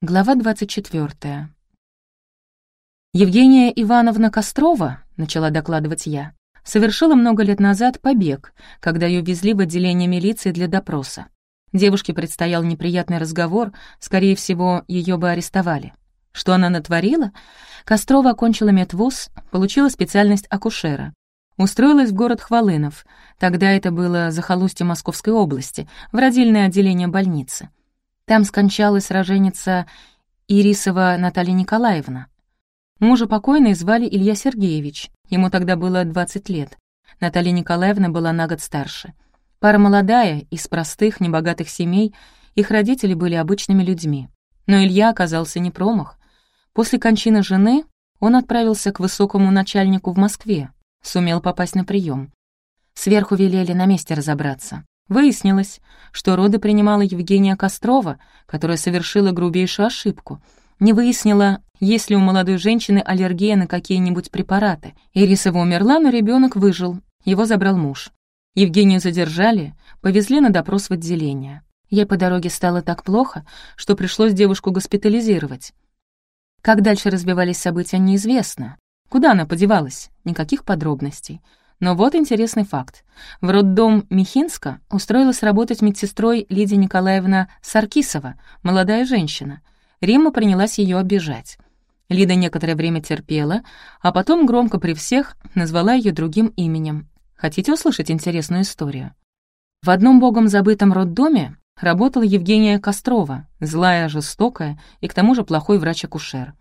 Глава 24. Евгения Ивановна Кострова, начала докладывать я, совершила много лет назад побег, когда ее везли в отделение милиции для допроса. Девушке предстоял неприятный разговор, скорее всего, ее бы арестовали. Что она натворила? Кострова окончила медвуз, получила специальность акушера. Устроилась в город Хвалынов, тогда это было захолустье Московской области, в родильное отделение больницы. Там скончалась роженица Ирисова Наталья Николаевна. Мужа покойной звали Илья Сергеевич, ему тогда было 20 лет. Наталья Николаевна была на год старше. Пара молодая, из простых, небогатых семей, их родители были обычными людьми. Но Илья оказался не промах. После кончины жены он отправился к высокому начальнику в Москве, сумел попасть на прием. Сверху велели на месте разобраться. Выяснилось, что роды принимала Евгения Кострова, которая совершила грубейшую ошибку. Не выяснила, есть ли у молодой женщины аллергия на какие-нибудь препараты. Ирисова умерла, но ребенок выжил. Его забрал муж. Евгению задержали, повезли на допрос в отделение. Ей по дороге стало так плохо, что пришлось девушку госпитализировать. Как дальше развивались события, неизвестно. Куда она подевалась? Никаких подробностей. Но вот интересный факт. В роддом Михинска устроилась работать медсестрой Лидия Николаевна Саркисова, молодая женщина. Рима принялась ее обижать. Лида некоторое время терпела, а потом громко при всех назвала ее другим именем. Хотите услышать интересную историю? В одном богом забытом роддоме работала Евгения Кострова, злая, жестокая и к тому же плохой врач-акушер.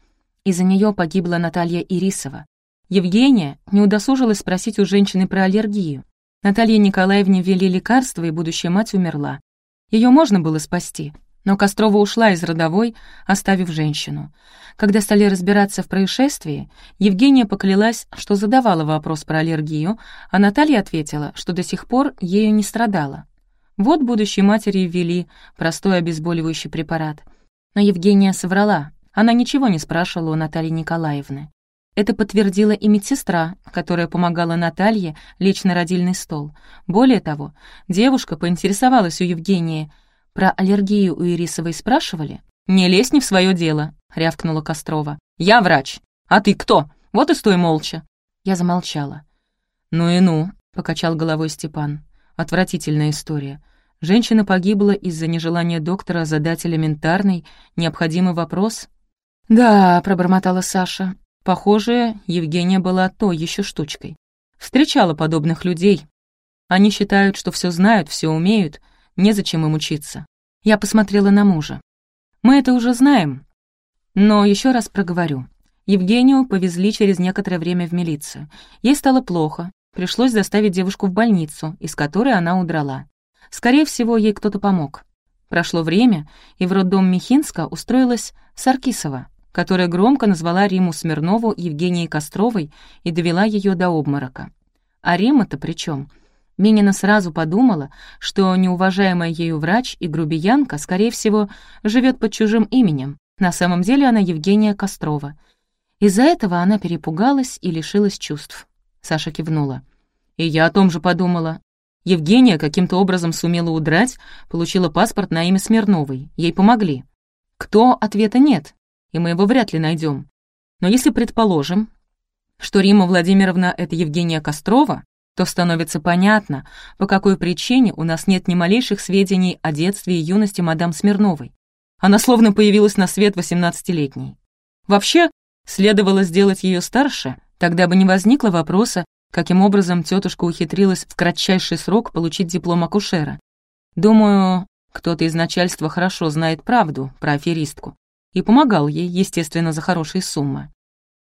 Из-за нее погибла Наталья Ирисова, Евгения не удосужилась спросить у женщины про аллергию. Наталье Николаевне ввели лекарства, и будущая мать умерла. Ее можно было спасти, но Кострова ушла из родовой, оставив женщину. Когда стали разбираться в происшествии, Евгения поклялась, что задавала вопрос про аллергию, а Наталья ответила, что до сих пор ею не страдала. Вот будущей матери ввели простой обезболивающий препарат. Но Евгения соврала, она ничего не спрашивала у Натальи Николаевны. Это подтвердила и медсестра, которая помогала Наталье лечь на родильный стол. Более того, девушка поинтересовалась у Евгении. Про аллергию у Ирисовой спрашивали? «Не лезь не в свое дело», — рявкнула Кострова. «Я врач. А ты кто? Вот и стой молча». Я замолчала. «Ну и ну», — покачал головой Степан. «Отвратительная история. Женщина погибла из-за нежелания доктора задать элементарный, необходимый вопрос». «Да», — пробормотала Саша, Похоже, Евгения была той еще штучкой. Встречала подобных людей. Они считают, что все знают, все умеют, незачем им учиться. Я посмотрела на мужа. Мы это уже знаем. Но еще раз проговорю. Евгению повезли через некоторое время в милицию. Ей стало плохо, пришлось доставить девушку в больницу, из которой она удрала. Скорее всего, ей кто-то помог. Прошло время, и в роддом Михинска устроилась Саркисова, которая громко назвала Риму Смирнову Евгенией Костровой и довела ее до обморока. А Рима-то при чем? Минина сразу подумала, что неуважаемая ею врач и грубиянка, скорее всего, живет под чужим именем. На самом деле она Евгения Кострова. Из-за этого она перепугалась и лишилась чувств. Саша кивнула. И я о том же подумала. Евгения каким-то образом сумела удрать, получила паспорт на имя Смирновой. Ей помогли. Кто? Ответа нет и мы его вряд ли найдем. Но если предположим, что Рима Владимировна — это Евгения Кострова, то становится понятно, по какой причине у нас нет ни малейших сведений о детстве и юности мадам Смирновой. Она словно появилась на свет 18-летней. Вообще, следовало сделать ее старше, тогда бы не возникло вопроса, каким образом тетушка ухитрилась в кратчайший срок получить диплом акушера. Думаю, кто-то из начальства хорошо знает правду про аферистку и помогал ей, естественно, за хорошие суммы.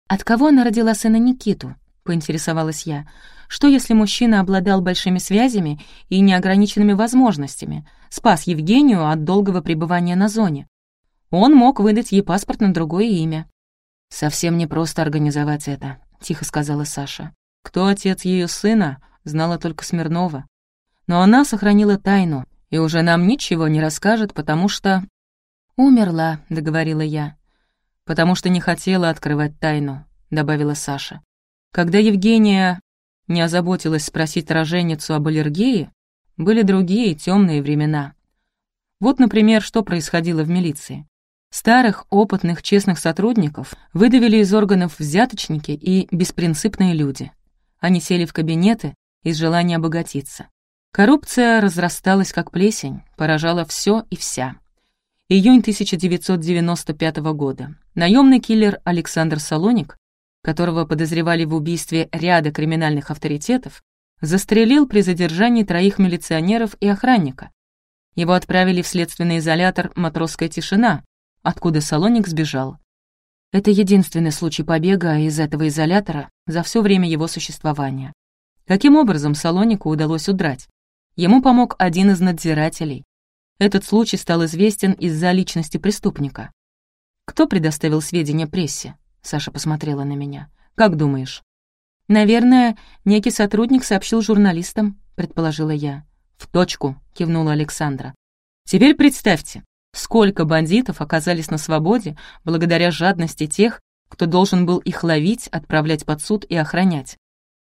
«От кого она родила сына Никиту?» — поинтересовалась я. «Что, если мужчина обладал большими связями и неограниченными возможностями, спас Евгению от долгого пребывания на зоне? Он мог выдать ей паспорт на другое имя». «Совсем непросто организовать это», — тихо сказала Саша. «Кто отец ее сына, знала только Смирнова. Но она сохранила тайну и уже нам ничего не расскажет, потому что «Умерла», — договорила я. «Потому что не хотела открывать тайну», — добавила Саша. Когда Евгения не озаботилась спросить роженицу об аллергии, были другие темные времена. Вот, например, что происходило в милиции. Старых, опытных, честных сотрудников выдавили из органов взяточники и беспринципные люди. Они сели в кабинеты из желания обогатиться. Коррупция разрасталась как плесень, поражала все и вся. Июнь 1995 года. Наемный киллер Александр Салоник, которого подозревали в убийстве ряда криминальных авторитетов, застрелил при задержании троих милиционеров и охранника. Его отправили в следственный изолятор «Матросская тишина», откуда Салоник сбежал. Это единственный случай побега из этого изолятора за все время его существования. Каким образом Салонику удалось удрать? Ему помог один из надзирателей. Этот случай стал известен из-за личности преступника. «Кто предоставил сведения прессе?» Саша посмотрела на меня. «Как думаешь?» «Наверное, некий сотрудник сообщил журналистам», — предположила я. «В точку», — кивнула Александра. «Теперь представьте, Сколько бандитов оказались на свободе благодаря жадности тех, кто должен был их ловить, отправлять под суд и охранять.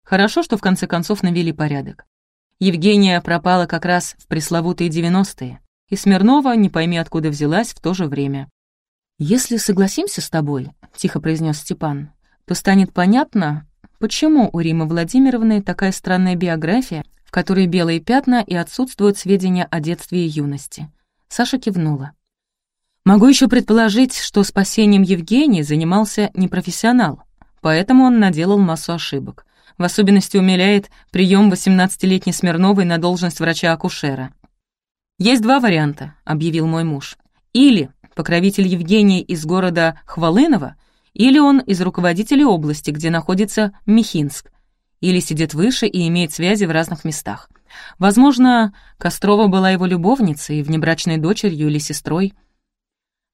Хорошо, что в конце концов навели порядок. Евгения пропала как раз в пресловутые 90-е, и Смирнова, не пойми откуда взялась, в то же время. «Если согласимся с тобой», — тихо произнес Степан, «то станет понятно, почему у Римы Владимировны такая странная биография, в которой белые пятна и отсутствуют сведения о детстве и юности. Саша кивнула. «Могу еще предположить, что спасением Евгении занимался непрофессионал, поэтому он наделал массу ошибок. В особенности умиляет прием 18-летней Смирновой на должность врача-акушера. «Есть два варианта», — объявил мой муж. «Или покровитель Евгении из города Хвалынова, или он из руководителей области, где находится Михинск, или сидит выше и имеет связи в разных местах. Возможно, Кострова была его любовницей, внебрачной дочерью или сестрой.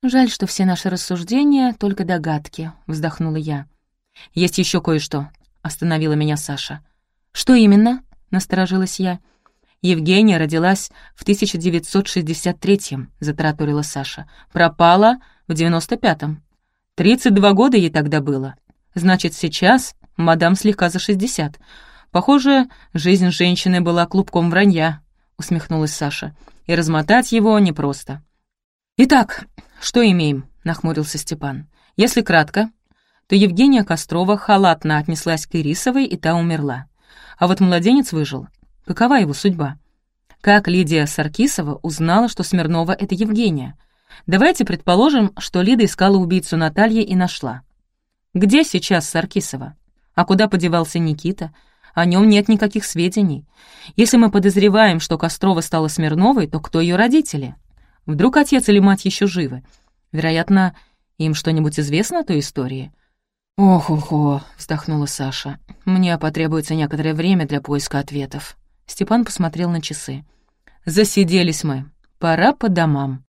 «Жаль, что все наши рассуждения — только догадки», — вздохнула я. «Есть еще кое-что», — остановила меня Саша. «Что именно?» — насторожилась я. «Евгения родилась в 1963-м», — затраторила Саша. «Пропала в 95-м. 32 года ей тогда было. Значит, сейчас мадам слегка за 60. Похоже, жизнь женщины была клубком вранья, усмехнулась Саша. И размотать его непросто. Итак, что имеем? нахмурился Степан. Если кратко, то Евгения Кострова халатно отнеслась к Ирисовой, и та умерла. А вот младенец выжил. Какова его судьба? Как Лидия Саркисова узнала, что Смирнова — это Евгения? Давайте предположим, что Лида искала убийцу Натальи и нашла. Где сейчас Саркисова? А куда подевался Никита? О нем нет никаких сведений. Если мы подозреваем, что Кострова стала Смирновой, то кто ее родители? Вдруг отец или мать еще живы? Вероятно, им что-нибудь известно о той истории? «Ох-охо», — вздохнула Саша. «Мне потребуется некоторое время для поиска ответов». Степан посмотрел на часы. «Засиделись мы. Пора по домам».